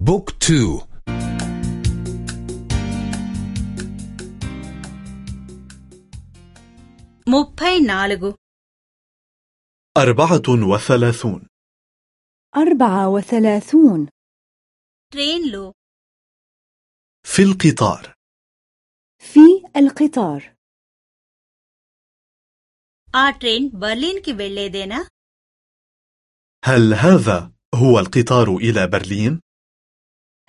بوك تو. ముప్పై నాలుగు أربعة وثلاثون. أربعة وثلاثون. ట్రైన్ లో في القطار. في القطار. ఆ ట్రైన్ బెర్లిన్ కి వెళ్లేదేనా هل هذا هو القطار إلى برلين؟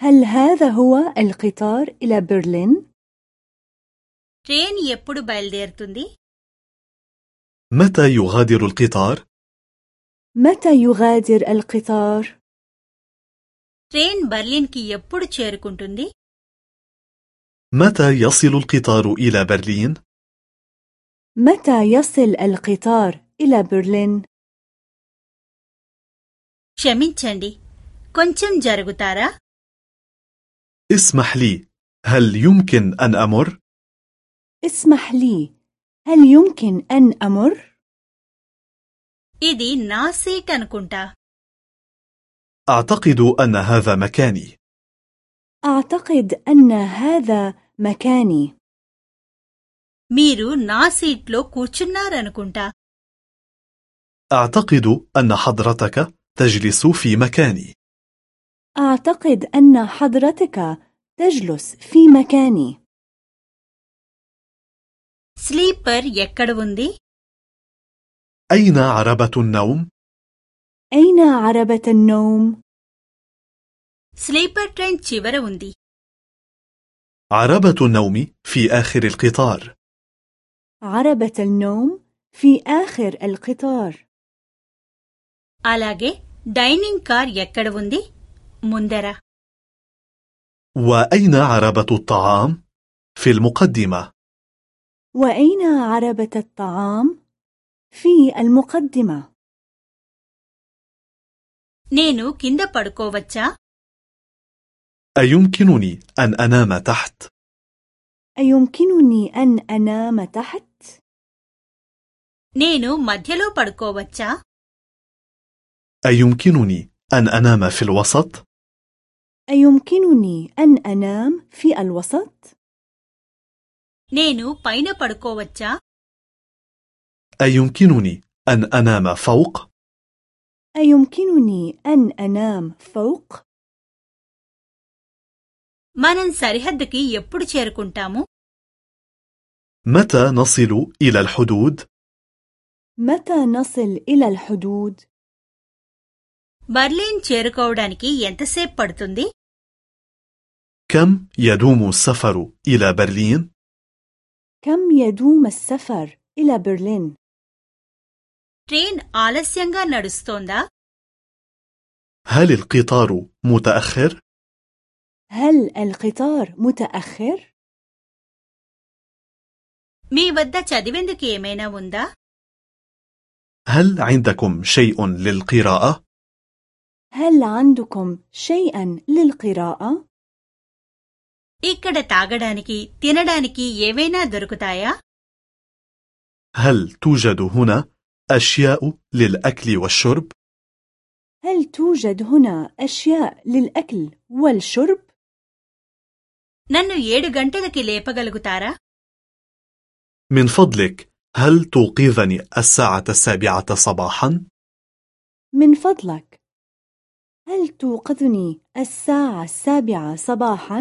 هل هذا هو القطار إلى برلين؟ ట్రైన్ ఎప్పుడు బయలుదేరుతుంది متى يغادر القطار؟ متى يغادر القطار؟ ట్రైన్ బర్లిన్కి ఎప్పుడు చేరుకుంటుంది متى يصل القطار إلى برلين؟ متى يصل القطار إلى برلين؟ క్షమించండి కొంచెం జరుగుతారా اسمح لي، هل يمكن أن أمر؟ اسمح لي، هل يمكن أن أمر؟ إدي ناسي كنتَ أعتقد أن هذا مكاني. أعتقد أن هذا مكاني. మీరు నా సీట్ లో కూర్చున్నారనుకుంటా أعتقد أن حضرتك تجلس في مكاني. أعتقد أن حضرتك تجلس في مكاني స్లీపర్ ఎక్కడ ఉంది أين عربة النوم؟ أين عربة النوم؟ స్లీపర్ ట్రైన్ చివర ఉంది عربة النوم في آخر القطار عربة النوم في آخر القطار అలాగే డైనింగ్ కార్ ఎక్కడ ఉంది مندرة وأين عربة الطعام؟ في المقدمة وأين عربة الطعام؟ في المقدمة نينو كند بڑكووچا؟ أيمكنني أن أنام تحت؟ أيمكنني أن أنام تحت؟ نينو مديلو بڑكووچا؟ أيمكنني أن أنام في الوسط؟ أيمكنني أن أنام في الوسط؟ నేను పైన పడుకోవచ్చా أيمكنني أن أنام فوق؟ أيمكنني أن أنام فوق؟ మనం సరిహద్దుకి ఎప్పుడు చేరుకుంటాము متى نصل إلى الحدود؟ متى نصل إلى الحدود؟ బర్లిన్ చేరుకోవడానికి ఎంతసేపు పడుతుంది كم يدوم السفر إلى برلين؟ كم يدوم السفر إلى برلين؟ ట్రైన్ ఆలస్యంగా నడుస్తోందా هل القطار متأخر؟ هل القطار متأخر؟ మీ వద్ద చదివేందుకు ఏమైనా ఉందా هل عندكم شيء للقراءة؟ هل عندكم شيئا للقراءة؟ ఇక్కడ తాగడానికి తినడానికి ఏవైనా దొరుకుతాయా هل توجد هنا أشياء للأكل والشرب؟ هل توجد هنا أشياء للأكل والشرب؟ నన్ను ఏడు గంటలకి లేపగలుగుతారా من فضلك هل توقظني الساعة السابعة صباحا؟ من فضلك هل توقظني الساعة السابعة صباحا؟